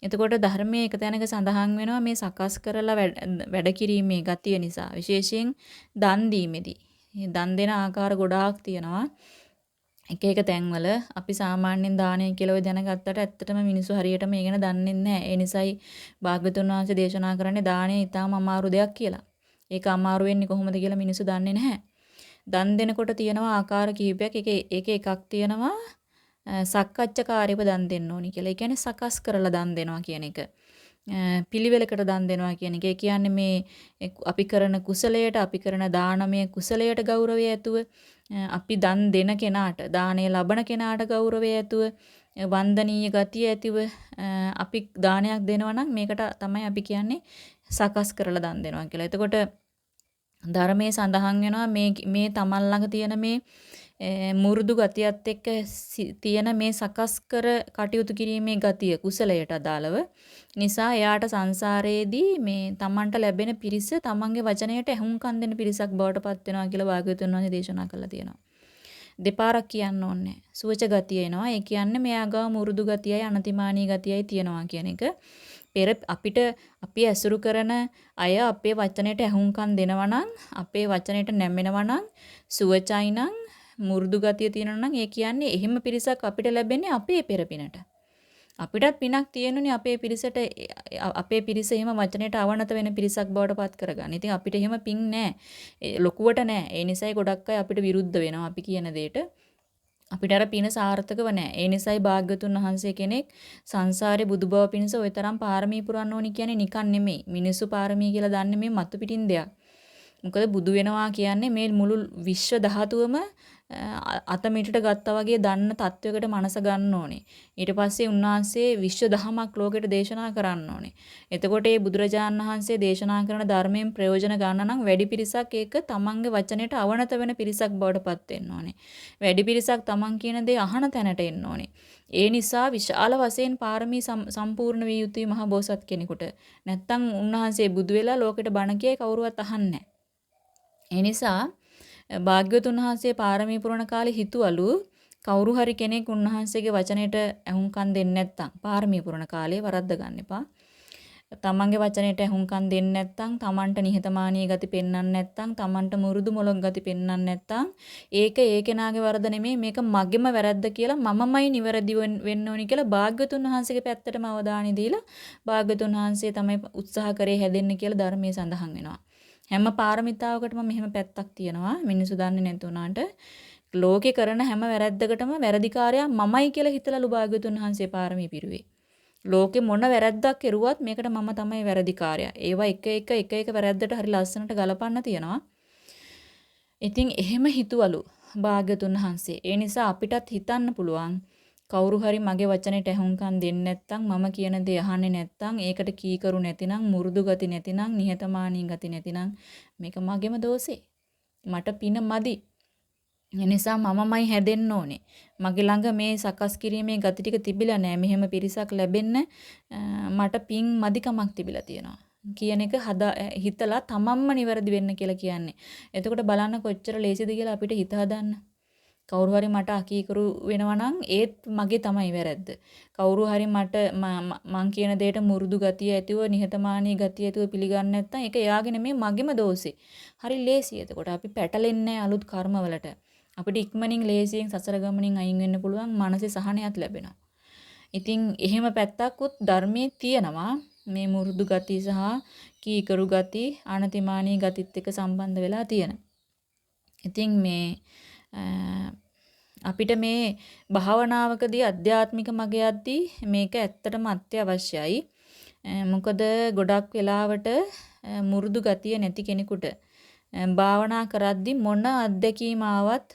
එතකොට ධර්මයේ එක තැනක සඳහන් වෙනවා මේ සකස් කරලා වැඩ කිරීමේ ගතිය නිසා විශේෂයෙන් දන් දීමේදී. දන් දෙන ආකාර ගොඩාක් තියෙනවා. එක එක තැන්වල අපි සාමාන්‍යයෙන් දානය කියලා ඔය දැනගත්තට ඇත්තටම මිනිස්සු හරියටම ඒ ගැන දන්නේ නැහැ. ඒ නිසායි භාග්‍යතුන් වහන්සේ දේශනා කරන්නේ දානය ඊටාම අමාරු දෙයක් කියලා. ඒක අමාරු වෙන්නේ කොහොමද කියලා මිනිස්සු දන්නේ නැහැ. දන් දෙනකොට තියෙනවා ආකාර කිහිපයක්. ඒක එකක් තියෙනවා සක්කච්ඡකාරීව දන් දෙන්න ඕනි කියලා. ඒ කියන්නේ සකස් කරලා දන් දෙනවා කියන එක. පිළිවෙලකට දන් දෙනවා කියන එක. ඒ කියන්නේ මේ අපි කරන කුසලයට අපි කරන දානමය කුසලයට ගෞරවය ඇතුව අපි දන් දෙන කෙනාට දාණය ලබන කෙනාට ගෞරවය ඇතුව වන්දනීය ගතිය ඇතිව අපි දානයක් දෙනවා නම් මේකට තමයි අපි කියන්නේ සකස් කරලා දන් දෙනවා කියලා. එතකොට ධර්මයේ සඳහන් වෙනවා මේ මේ තමන් ළඟ තියෙන මේ මුරුදු ගතියත් එක්ක තියෙන මේ සකස් කර කටයුතු කිරීමේ ගතිය කුසලයට අදාළව නිසා එයාට සංසාරයේදී මේ තමන්ට ලැබෙන පිරිස තමන්ගේ වචනයට ඇහුම්කන් දෙන පිරිසක් බවට පත් වෙනවා කියලා භාග්‍යවතුන් වහන්සේ දේශනා කළා තියෙනවා. දෙපාරක් කියන්න ඕනේ. සුවච ගතිය එනවා. ඒ කියන්නේ මෙයාගා මුරුදු ගතියයි අනතිමානී ගතියයි තියෙනවා කියන එක. පෙර අපිට අපි ඇසුරු කරන අය අපේ වචනයට ඇහුම්කන් දෙනවා නම් අපේ වචනයට නැමෙනවා නම් සුවචයි නම් මුරුදු ගතිය තියෙනවා නම් ඒ කියන්නේ එහෙම පිරිසක් අපිට ලැබෙන්නේ අපේ පෙරපිනට. අපිටත් පිනක් තියෙනුනේ අපේ පිරිසට අපේ පිරිස එහෙම වචනයට අවනත වෙන පිරිසක් බවට පත් කරගන්න. ඉතින් අපිට එහෙම පින් නැහැ. ලොකුවට නැහැ. ඒ නිසායි ගොඩක් අය අපිට විරුද්ධ වෙනවා අපි කියන දෙයට. අපිට අර පින සාර්ථකව නැහැ. ඒ නිසායි භාග්‍යතුන් වහන්සේ කෙනෙක් සංසාරේ බුදුබව පිණිස ওই තරම් පාරමී පුරන්න ඕනි කියන්නේ නිකන් නෙමෙයි. මිනිස්සු පාරමී කියලා දන්නේ මේ මතු පිටින් දෙයක්. මොකද බුදු වෙනවා කියන්නේ මේ මුළු විශ්ව ධාතුවම අතමිටට ගත්තා වගේ දන්න තත්වයකට මනස ගන්න ඕනේ. ඊට පස්සේ උන්වහන්සේ විශ්ව දහමක් ලෝකෙට දේශනා කරන්න ඕනේ. එතකොට මේ බුදුරජාණන් වහන්සේ දේශනා කරන ධර්මයෙන් ප්‍රයෝජන ගන්න නම් වැඩි පිරිසක් ඒක තමන්ගේ වචනයට අවනත වෙන පිරිසක් බවට පත් වෙන්න ඕනේ. වැඩි පිරිසක් තමන් කියන දේ අහන තැනට එන්න ඕනේ. ඒ නිසා විශාල වශයෙන් පාරමී සම්පූර්ණ විය යුතුයි මහ බෝසත් කෙනෙකුට. නැත්තම් උන්වහන්සේ බුදු වෙලා ලෝකෙට බණ කියයි කවුරුවත් අහන්නේ ඒ නිසා භාග්‍යවතුන් වහන්සේ පාරමී පුරණ කාලේ හිතුවලු කවුරු හරි කෙනෙක් උන්වහන්සේගේ වචනයට ඇහුම්කන් දෙන්නේ නැත්නම් පාරමී පුරණ කාලේ වරද්ද ගන්න එපා. තමන්ගේ වචනයට ඇහුම්කන් දෙන්නේ නැත්නම් තමන්ට නිහතමානී ගති පෙන්වන්නේ නැත්නම් තමන්ට මුරුදු මොළොක් ගති පෙන්වන්නේ නැත්නම් ඒක ඒ කෙනාගේ වරද නෙමෙයි මේක මගේම වැරද්ද කියලා මමමයි නිවැරදි වෙන්න ඕනි කියලා භාග්‍යතුන් වහන්සේගේ පැත්තටම අවධානය දීලා භාග්‍යතුන් වහන්සේ තමයි උත්සාහ කරේ හැදෙන්න කියලා ධර්මයේ සඳහන් වෙනවා. හැම පාරමිතාවකටම මෙහෙම පැත්තක් තියෙනවා. මිනිස්සු දන්නේ නැතුණාට ලෝකේ කරන හැම වැරැද්දකටම වැරදිකාරයා මමයි කියලා හිතලා ලුභාග්‍යතුන් වහන්සේ පාරමී පිරුවේ. ලෝකේ මොන වැරැද්දක් කෙරුවත් මේකට මම තමයි වැරදිකාරයා. ඒවා එක එක එක එක වැරැද්දට හරි ලස්සනට ගලපන්න තියෙනවා. ඉතින් එහෙම හිතුවලු භාග්‍යතුන් වහන්සේ. ඒ නිසා අපිටත් හිතන්න පුළුවන් කවුරු හරි මගේ වචනෙට ඇහුම්කන් දෙන්නේ නැත්නම් මම කියන දේ අහන්නේ නැත්නම් ඒකට කීකරු නැතිනම් මුරුදු ගති නැතිනම් නිහතමානී ගති නැතිනම් මේක මගේම දෝෂේ. මට පින මදි. එනිසා මමමයි හැදෙන්න ඕනේ. මගේ ළඟ මේ සකස් කිරීමේ ගති ටික තිබිලා නැහැ. මෙහෙම පිරිසක් ලැබෙන්න මට පින් මදිකමක් තිබිලා තියෙනවා. කියන එක හදා හිතලා තමන්ම නිවැරදි වෙන්න කියලා කියන්නේ. එතකොට බලන්න කොච්චර ලේසිද කියලා අපිට හිත හදන්න. කවුරු හරි මට අකීකරු වෙනවා නම් ඒත් මගේ තමයි වැරද්ද. කවුරු හරි මට මං කියන දෙයට මුරුදු ගතිය ඇතිව නිහතමානී ගතිය ඇතිව පිළිගන්නේ නැත්නම් ඒක එයාගේ නෙමෙයි මගේම දෝෂේ. හරි ලේසි. එතකොට අපි පැටලෙන්නේ අලුත් කර්මවලට. අපිට ඉක්මනින් ලේසියෙන් සසර ගමනින් අයින් වෙන්න පුළුවන් මානසික සහනයක් ලැබෙනවා. ඉතින් එහෙම පැත්තකුත් ධර්මයේ තියෙනවා. මේ මුරුදු ගති සහ කීකරු ගති අනතිමානී ගතිත් එක්ක සම්බන්ධ වෙලා තියෙන. ඉතින් මේ අපිට මේ භාවනාවකදී අධ්‍යාත්මික මග යද්දී මේක ඇත්තටම අත්‍යවශ්‍යයි. මොකද ගොඩක් වෙලාවට මුරුදු ගතිය නැති කෙනෙකුට භාවනා කරද්දී මොන අත්දැකීම ආවත්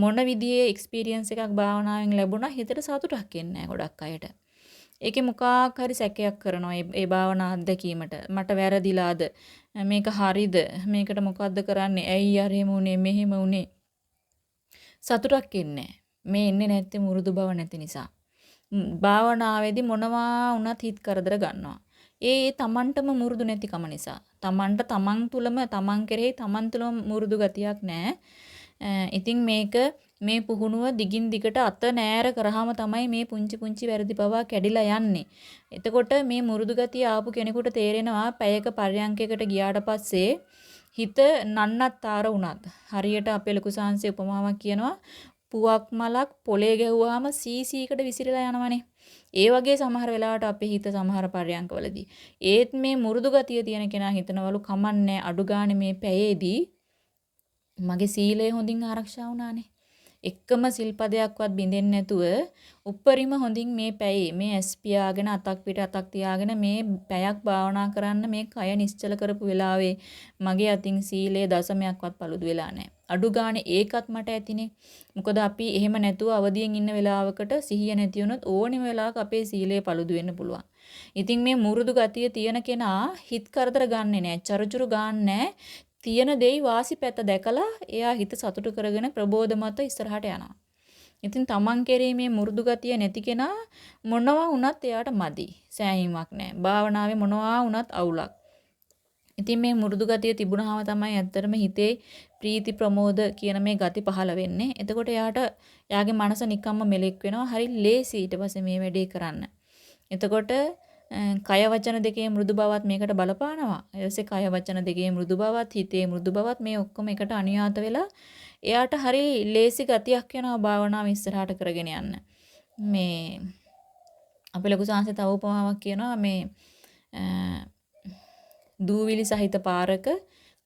මොන විදිහේ එක්ස්පීරියන්ස් එකක් භාවනාවෙන් ලැබුණා හිතට සතුටක් එන්නේ ගොඩක් අයට. ඒකේ මොකක් හරි සැකයක් කරනවා ඒ භාවනා අත්දැකීමට. මට වැරදිලාද? මේක හරිද? මේකට මොකද්ද කරන්නේ? ඇයි අර එහෙම උනේ මෙහෙම උනේ? සතුටක් එන්නේ මේ එන්නේ නැත්තේ මුරුදු බව නැති නිසා. භාවනාවේදී මොනවා වුණත් හිත කරදර ගන්නවා. ඒ තමන්ටම මුරුදු නැතිකම නිසා. තමන්ට තමන් තුලම තමන් කෙරෙහි තමන් තුලම මුරුදු ගතියක් නැහැ. ඉතින් මේක මේ පුහුණුව දිගින් දිගට අත නෑර කරාම තමයි මේ පුංචි පුංචි වැරදි පවා කැඩිලා යන්නේ. එතකොට මේ මුරුදු ගතිය ආපු කෙනෙකුට තේරෙනවා පැයක පර්යංකයකට ගියාට පස්සේ හිත නන්නත්තර වුණත් හරියට අපේ ලොකු සාංශේ උපමාවක් කියනවා පුවක් මලක් පොලේ ගැහුවාම සීසීකට විසිරලා යනවනේ. ඒ වගේ සමහර වෙලාවට අපේ හිත සමහර පර්යංකවලදී ඒත් මේ මුරුදු ගතිය තියෙන කෙනා හිතනවලු කමන්නේ අඩු ගානේ මේ පැයේදී මගේ සීලය හොඳින් ආරක්ෂා වුණානේ. එක්කම සිල්පදයක්වත් බින්දෙන්නේ නැතුව උප්පරිම හොඳින් මේ පැයේ මේ ඇස් පියාගෙන අතක් පිට අතක් තියාගෙන මේ පැයක් භාවනා කරන්න මේ කය නිශ්චල කරපු වෙලාවේ මගේ අතින් සීලය දශමයක්වත් paludu වෙලා නැහැ. අඩු ගානේ ඒකත් මට ඇතිනේ. මොකද අපි එහෙම නැතුව අවදියෙන් ඉන්න වෙලාවකට සිහිය නැති වුණොත් ඕනෙම වෙලාවක අපේ සීලය paludu වෙන්න පුළුවන්. ඉතින් මේ මුරුදු ගතිය තියෙන කෙනා හිත කරදර ගන්නෙ නෑ. චරුචරු ගන්නෑ. තියෙන දෙයි වාසි පැත දැකලා එයා හිත සතුටු කරගෙන ප්‍රබෝධමත් ඉස්සරහට යනවා. ඉතින් තමන් කෙරීමේ මුරුදු ගතිය නැති කෙනා මොනවා වුණත් එයාට මදි. සෑහීමක් නැහැ. භාවනාවේ මොනවා වුණත් අවුලක්. ඉතින් මේ මුරුදු ගතිය තිබුණාම තමයි ඇත්තටම හිතේ ප්‍රීති ප්‍රමෝද කියන මේ ගති පහළ වෙන්නේ. එතකොට එයාට එයාගේ මනස නිකම්ම මෙලෙක් වෙනවා. හරි ලේසි ඊට පස්සේ මේ වැඩේ කරන්න. එතකොට කය වචන දෙකේ මෘදු බවත් මේකට බලපානවා. ඊටසේ කය වචන දෙකේ මෘදු බවත් හිතේ මෘදු බවත් මේ ඔක්කොම එකට අනියාත වෙලා එයාට හරි ලේසි ගතියක් යනවා භාවනාව ඉස්සරහට කරගෙන යන්න. මේ අපේ ලොකු සංසේ තව උපමාවක් කියනවා මේ දූවිලි සහිත පාරක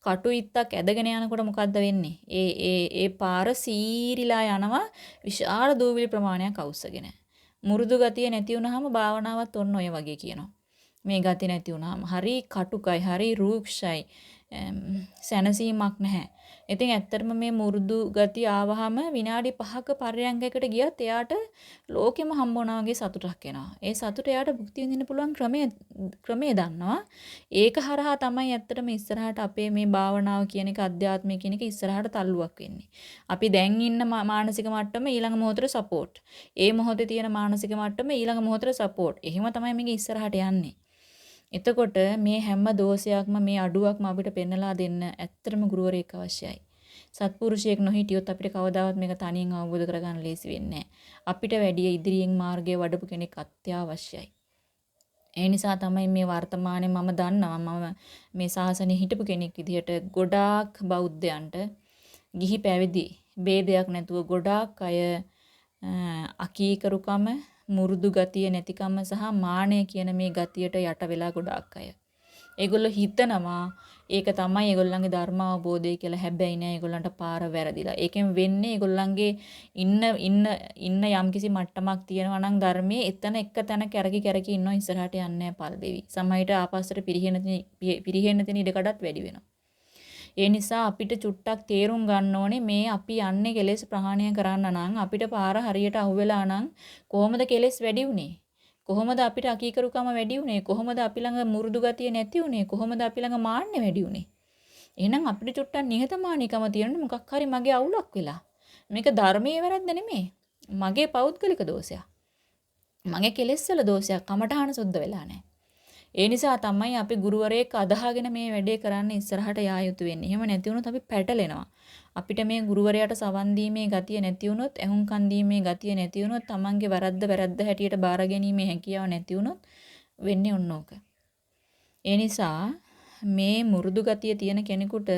කටු ඉත්තක් ඇදගෙන යනකොට මොකද්ද වෙන්නේ? ඒ ඒ ඒ පාර සීරිලා යනවා විශාල දූවිලි ප්‍රමාණයක් අවුස්සගෙන. මුරුදු ගතිය නැති වුනහම භාවනාවත් ඔන්න ඔය වගේ කියනවා. මේ ගති නැති වුනහම හරි කටුකයි, හරි රූක්ෂයි, සැනසීමක් නැහැ. ඉතින් ඇත්තටම මේ මුරුදු ගති ආවහම විනාඩි 5ක පර්යංගයකට ගියත් එයාට ලෝකෙම හම්බ වගේ සතුටක් එනවා. ඒ සතුට එයාට භුක්ති විඳින්න පුළුවන් ක්‍රමය ක්‍රමය දන්නවා. ඒක හරහා තමයි ඇත්තටම ඉස්සරහට අපේ මේ භාවනාව කියන එක අධ්‍යාත්මය කියන එක ඉස්සරහට තල්ලුවක් වෙන්නේ. අපි දැන් ඉන්න මානසික මට්ටම ඊළඟ මොහොතේ සපෝට්. ඒ මොහොතේ තියෙන මානසික මට්ටම ඊළඟ මොහොතේ සපෝට්. එහෙම තමයි මේක ඉස්සරහට යන්නේ. එතකොට මේ හැම දෝෂයක්ම මේ අඩුවක්ම අපිට පෙන්නලා දෙන්න ඇත්තටම ගුරුවරයෙක් අවශ්‍යයි. සත්පුරුෂයෙක් නොහිටියොත් අපිට කවදාවත් මේක තනියෙන් අවබෝධ කරගන්න ලේසි වෙන්නේ අපිට වැඩි ඉදිරියෙන් මාර්ගය වඩපු කෙනෙක් අත්‍යවශ්‍යයි. ඒ නිසා තමයි මේ වර්තමානයේ මම දන්නවා මම මේ ශාසනයේ හිටපු කෙනෙක් විදිහට ගොඩාක් බෞද්ධයන්ට ගිහි පැවිදි ભેදයක් නැතුව ගොඩාක් අය අකීකරුකම මුරුදු ගතිය නැතිකම සහ මානය කියන මේ ගතියට යට වෙලා ගොඩාක් අය. ඒගොල්ලෝ හිතනවා ඒක තමයි ඒගොල්ලන්ගේ ධර්ම අවබෝධය කියලා. හැබැයි නෑ ඒගොල්ලන්ට පාර වැරදිලා. ඒකෙන් වෙන්නේ ඒගොල්ලන්ගේ ඉන්න ඉන්න ඉන්න යම්කිසි මට්ටමක් තියෙනවා නම් ධර්මයේ එතන එක තැන කැරකි කැරකි ඉන්නවා ඉස්සරහට යන්නේ නෑ පල්දෙවි. සමහරවිට ආපස්සට පිරිහෙන පිරිහෙන්න තියෙන ඉඩකඩත් වැඩි වෙනවා. ඒ නිසා අපිට චුට්ටක් තේරුම් ගන්න ඕනේ මේ අපි යන්නේ කෙලෙස් ප්‍රහාණය කරන්න නම් අපිට පාර හරියට අහුවෙලා නම් කොහොමද කෙලෙස් වැඩි වුනේ? කොහොමද අපිට අකීකරුකම වැඩි වුනේ? කොහොමද අපි ළඟ මුරුදු ගතිය නැති වුනේ? කොහොමද අපි ළඟ මාන්නේ වැඩි වුනේ? එහෙනම් අපිට චුට්ටක් නිහතමානීකම තියෙන්න මොකක් හරි මගේ අවුලක් වෙලා. මේක ධර්මයේ වැරද්ද නෙමෙයි. මගේ පෞද්ගලික දෝෂයක්. මගේ කෙලෙස් වල දෝෂයක්. කමඨාන සුද්ධ වෙලා නැහැ. ඒ නිසා තමයි අපි ගුරුවරයෙක් අදහාගෙන මේ වැඩේ කරන්න ඉස්සරහට යා යුතු වෙන්නේ. එහෙම නැති වුණොත් අපි පැටලෙනවා. අපිට මේ ගුරුවරයාට සවන් දීමේ ගතිය නැති වුණොත්, එහුම්කන් දීමේ ගතිය නැති වුණොත්, Tamange වැරද්ද වැරද්ද හැටියට බාර ගැනීමේ හැකියාව නැති වුණොත් වෙන්නේ ඔන්නෝක. ඒ නිසා මේ මුරුදු ගතිය තියෙන කෙනෙකුට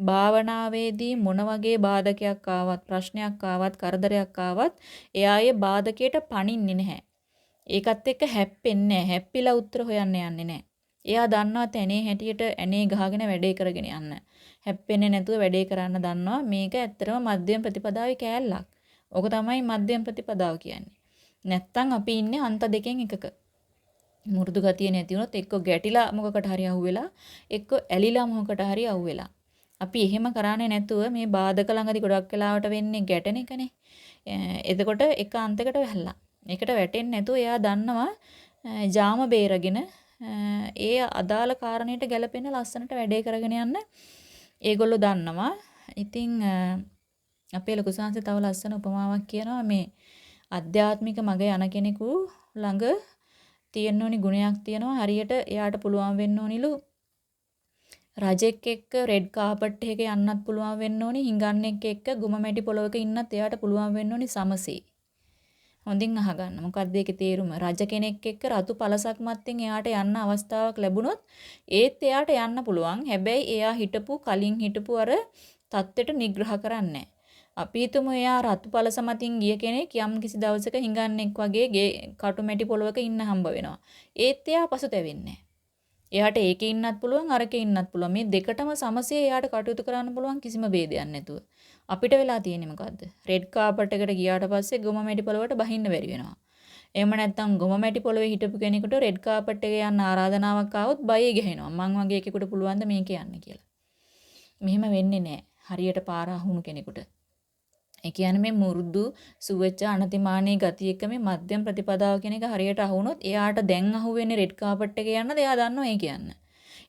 භාවනාවේදී මොන වගේ බාධකයක් ආවත් ප්‍රශ්නයක් ආවත් කරදරයක් ආවත් එයා ඒ බාධකයට පණින්නේ නැහැ. ඒකත් එක්ක හැප්පෙන්නේ නැහැ. හැප්පිලා උත්තර හොයන්න යන්නේ නැහැ. එයා දන්නවා තැනේ හැටියට ඇනේ ගහගෙන වැඩේ කරගෙන යන්න. හැප්පෙන්නේ නැතුව වැඩේ කරන්න දන්නවා. මේක ඇත්තටම මධ්‍යම ප්‍රතිපදාවේ කෑල්ලක්. ඕක තමයි මධ්‍යම ප්‍රතිපදාව කියන්නේ. නැත්තම් අපි ඉන්නේ අන්ත දෙකෙන් එකක. මුරුදු ගතිය නැති වුණොත් එක්ක ගැටිලා මොකකට හරි අහුවෙලා එක්ක ඇලිලා මොකකට හරි අහුවෙලා. අපි එහෙම කරන්නේ නැතුව මේ බාධක ළඟදී ගොඩක් වෙලාවට වෙන්නේ ගැටෙන එකනේ. එතකොට එක අන්තයකට වැහලා. ඒකට වැටෙන්නේ නැතුව එයා දන්නවා ජාම බේරගෙන ඒ අදාළ කාරණයට ගැලපෙන ලස්සනට වැඩේ කරගෙන යන්න. ඒගොල්ලෝ දන්නවා. ඉතින් අපේ ලොකු සංසය තව ලස්සන උපමාවක් කියනවා. මේ අධ්‍යාත්මික මග යන කෙනෙකු ළඟ තියෙන්න ඕනි ගුණයක් තියෙනවා. හරියට එයාට පුළුවන් වෙන්න ඕනිලු රජෙක් එක්ක රෙඩ් කාපට් එකක යන්නත් පුළුවන් වෙන්න ඕනි. හිඟන්නෙක් එක්ක ගුම මැටි පොලවක ඉන්නත් එයාට පුළුවන් වෙන්න ඕනි සමසේ. හොඳින් අහගන්න. මොකක්ද ඒකේ තේරුම? රජ කෙනෙක් එක්ක රතු පළසක් මත්තෙන් එයාට යන්න අවස්ථාවක් ලැබුණොත් ඒත් එයාට යන්න පුළුවන්. හැබැයි එයා හිටපු කලින් හිටපු අර தත්වෙට නිග්‍රහ කරන්නේ අපි හිතමු එයා රතු පළස මතින් ගිය කෙනෙක් යම් කිසි දවසක හිඟන්නෙක් වගේ ගේ කටුමැටි පොලවක ඉන්න හම්බ වෙනවා. ඒත් එයා පසුතැවෙන්නේ එයාට ඒකේ ඉන්නත් පුළුවන් අරකේ ඉන්නත් පුළුවන්. මේ දෙකටම සමසේ එයාට කටයුතු කරන්න පුළුවන් කිසිම ભેදයක් නැතුව. අපිට වෙලා තියෙන්නේ මොකද්ද? රෙඩ් කාපට් එකට ගියාට පස්සේ ගොම මැටි පොළවට බහින්න බැරි වෙනවා. එහෙම නැත්නම් ගොම මැටි පොළවේ හිටපු කෙනෙකුට රෙඩ් කාපට් එකේ යන්න ආරාධනාවක් ආවොත් බයෙ ගහනවා. මං වගේ එකෙකුට පුළුවන් ද මේක යන්න කියලා. මෙහෙම වෙන්නේ නැහැ. හරියට පාර අහුණු කෙනෙකුට. ඒ කියන්නේ මේ මුරුදු සුවෙච්ච අනතිමානී ගතිය එක මේ මධ්‍යම ප්‍රතිපදාව කියන එක හරියට අහුනොත් එයාට දැන් අහුවෙන්නේ රෙඩ් කාපට් එකේ යන්නද එයා දන්නවා ඒ කියන්නේ.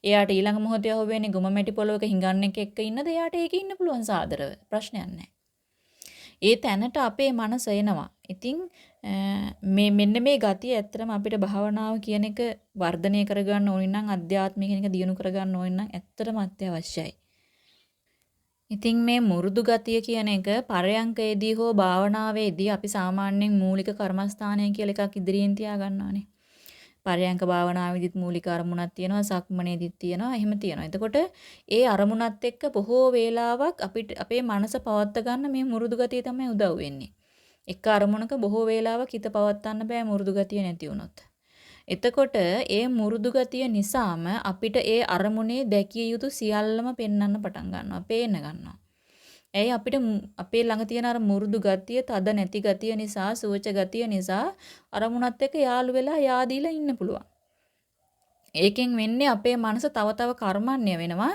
එයාට ඊළඟ මොහොතේ අහුවෙන්නේ ගොම මැටි පොලවක හිඟන්නෙක් එක්ක ඉන්නද එයාට ඒකේ ඉන්න පුළුවන් සාදරව. ප්‍රශ්නයක් නැහැ. ඒ තැනට අපේ මනස එනවා. ඉතින් මේ මෙන්න මේ ගතිය ඇත්තටම අපිට භාවනාව කියන එක වර්ධනය කරගන්න ඕනි නම් අධ්‍යාත්මික කෙනෙක් දියුණු කරගන්න ඕනි නම් ඇත්තටම අත්‍යවශ්‍යයි. ඉතින් මේ මුරුදු ගතිය කියන එක පරයන්කයේදී හෝ භාවනාවේදී අපි සාමාන්‍යයෙන් මූලික කර්මස්ථානය කියලා එකක් ඉදිරියෙන් තියාගන්නවානේ. පරයන්ක භාවනාවේදීත් මූලික අරමුණක් තියෙනවා සක්මනේදීත් තියෙනවා එහෙම තියෙනවා. එතකොට ඒ අරමුණත් එක්ක බොහෝ වේලාවක් අපිට අපේ මනස පවත්ත ගන්න මේ මුරුදු ගතිය තමයි උදව් වෙන්නේ. එක අරමුණක බොහෝ වේලාවක් හිත පවත්වන්න බෑ මුරුදු ගතිය නැති වුණොත්. එතකොට ඒ මුරුදු ගතිය නිසාම අපිට ඒ අරමුණේ දැකිය යුතු සියල්ලම පෙන්වන්න පටන් ගන්නවා, පේන්න ගන්නවා. ඇයි අපිට අපේ ළඟ තියෙන අර මුරුදු ගතිය, තද නැති ගතිය නිසා, සුවච ගතිය නිසා අරමුණත් එක්ක යාළු වෙලා yaadීලා ඉන්න පුළුවන්. ඒකෙන් වෙන්නේ අපේ මනස තව තව කර්මන්නේ වෙනවා.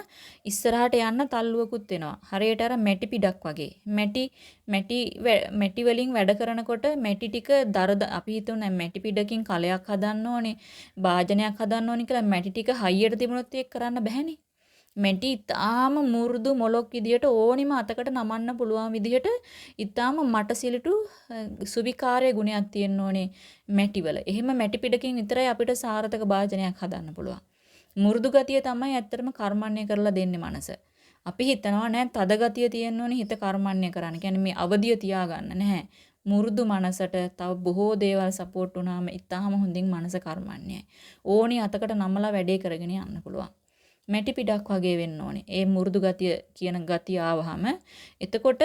ඉස්සරහට යන්න තල්ලුවකුත් වෙනවා. හරියට අර මැටි පිටක් වගේ. මැටි මැටි මැටි වලින් වැඩ කරනකොට මැටි ටික දරද අපි හිතමු මැටි පිටකින් කලයක් හදන්න ඕනේ. භාජනයක් හදන්න ඕනේ කියලා මැටි ටික හයියට තිබුණොත් ඒක කරන්න බැහැනේ. මැටි ඉතාම මුරුදු මොලොක් විදියට ඕනිම අතකට නමන්න පුළුවන් විදියට ඉතාම මටසිලටු සුවිකාර්ය ගුණයක් තියෙන්න ඕනේ මැටිවල. එහෙම මැටි පිටකින් විතරයි අපිට සාර්ථක භාජනයක් හදන්න පුළුවන්. මුරුදු ගතිය තමයි ඇත්තටම කර්මන්නේ කරලා දෙන්නේ මනස. අපි හිතනවා නෑ තද ගතිය තියෙන්න ඕනේ හිත කර්මන්නේ කරන්න. කියන්නේ මේ අවදිය තියාගන්න නැහැ. මුරුදු මනසට තව බොහෝ දේවල් සපෝට් වුණාම ඉතාලම හොඳින් මනස කර්මන්නේ. ඕනි අතකට නමලා වැඩේ කරගෙන යන්න පුළුවන්. මැටි පිටක් වගේ වෙන්න ඕනේ. ඒ මුරුදු ගතිය කියන ගතිය ආවහම එතකොට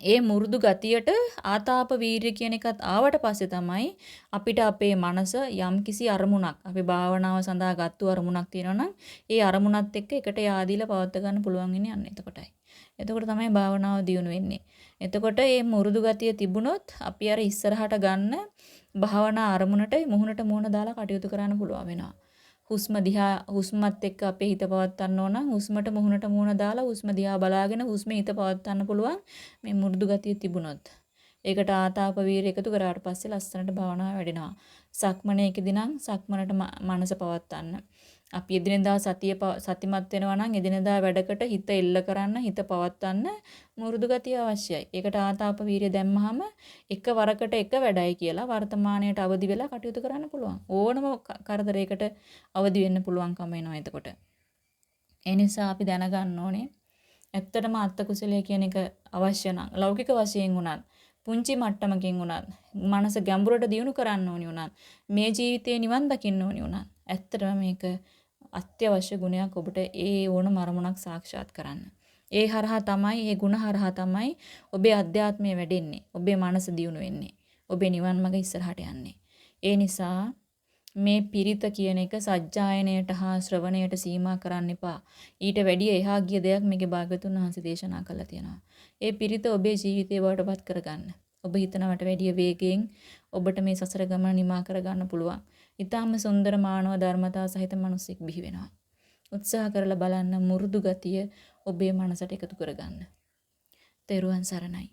ඒ මුරුදු ගතියට ආතාප වීර්ය කියන එකත් ආවට පස්සේ තමයි අපිට අපේ මනස යම්කිසි අරමුණක් අපි භාවනාව සඳහා ගත්තු අරමුණක් තියෙනවා නම් ඒ අරමුණත් එක්ක එකට yaadila පවත් ගන්න පුළුවන් වෙන්නේ අන්න එතකොටයි. එතකොට තමයි භාවනාව දියුණු වෙන්නේ. එතකොට මේ මුරුදු ගතිය තිබුණොත් අපි අර ඉස්සරහට ගන්න භාවනා අරමුණට මුහුණට මුහුණ දාලා කටයුතු කරන්න පුළුවන් වෙනවා. හුස්ම දිහා හුස්මත් එක්ක අපේ හිත පවත්වන්න ඕන හුස්මට මුහුණට මුහුණ දාලා හුස්ම දිහා බලාගෙන හුස්මේ හිත පවත්වන්න පුළුවන් මේ මුරුදු ගතිය තිබුණොත්. ඒකට ආතාප වීර එකතු කරාට පස්සේ ලස්සනට භාවනාව වැඩෙනවා. සක්මණේකදී නම් සක්මනට මනස පවත්වන්න. අපි එදිනෙදා සතිය සතිමත් වෙනවා නම් එදිනෙදා වැඩකට හිත එල්ල කරන්න හිත පවත්වන්න මුරුදු ගතිය අවශ්‍යයි. ඒකට ආතාප වීර්ය දැම්මහම එක වරකට එක වැඩයි කියලා වර්තමානයට අවදි වෙලා කටයුතු කරන්න පුළුවන්. ඕනම කරදරයකට අවදි වෙන්න පුළුවන්කම එනවා එතකොට. ඒ නිසා අපි දැනගන්න ඕනේ ඇත්තටම අත්ත කුසලයේ කියන එක අවශ්‍ය නම් ලෞකික වශයෙන් උනත් පුංචි මට්ටමකින් උනත් මනස ගැඹුරට දියුණු කරන්න ඕනි උනත් මේ ජීවිතේ නිවන් දකින්න ඕනි උනත් ඇත්තටම මේක අත්‍යවශ්‍ය ගුණයක් ඔබට ඒ ඕනම අරමුණක් සාක්ෂාත් කරන්න. ඒ හරහා තමයි, ඒ ಗುಣ හරහා තමයි ඔබේ අධ්‍යාත්මය වැඩෙන්නේ. ඔබේ මනස දියුණු වෙන්නේ. ඔබේ නිවන් මඟ ඉස්සරහට යන්නේ. ඒ නිසා මේ පිරිත කියන එක සජ්ජායනයට හා ශ්‍රවණයට සීමා කරන්න එපා. ඊට වැඩිය එහා ගිය දෙයක් මේකේ භාගතුන් වහන්සේ දේශනා කළා තියෙනවා. ඒ පිරිත ඔබේ ජීවිතේ වඩපත් කරගන්න. ඔබ හිතනවට වැඩිය වේගයෙන් ඔබට මේ සසර ගමන නිමා කරගන්න පුළුවන්. ඊටාම සුන්දර මානව ධර්මතා සහිත මිනිසෙක් බිහි වෙනවා. උත්සාහ කරලා බලන්න මුරුදු ගතිය ඔබේ මනසට එකතු කරගන්න. තෙරුවන් සරණයි.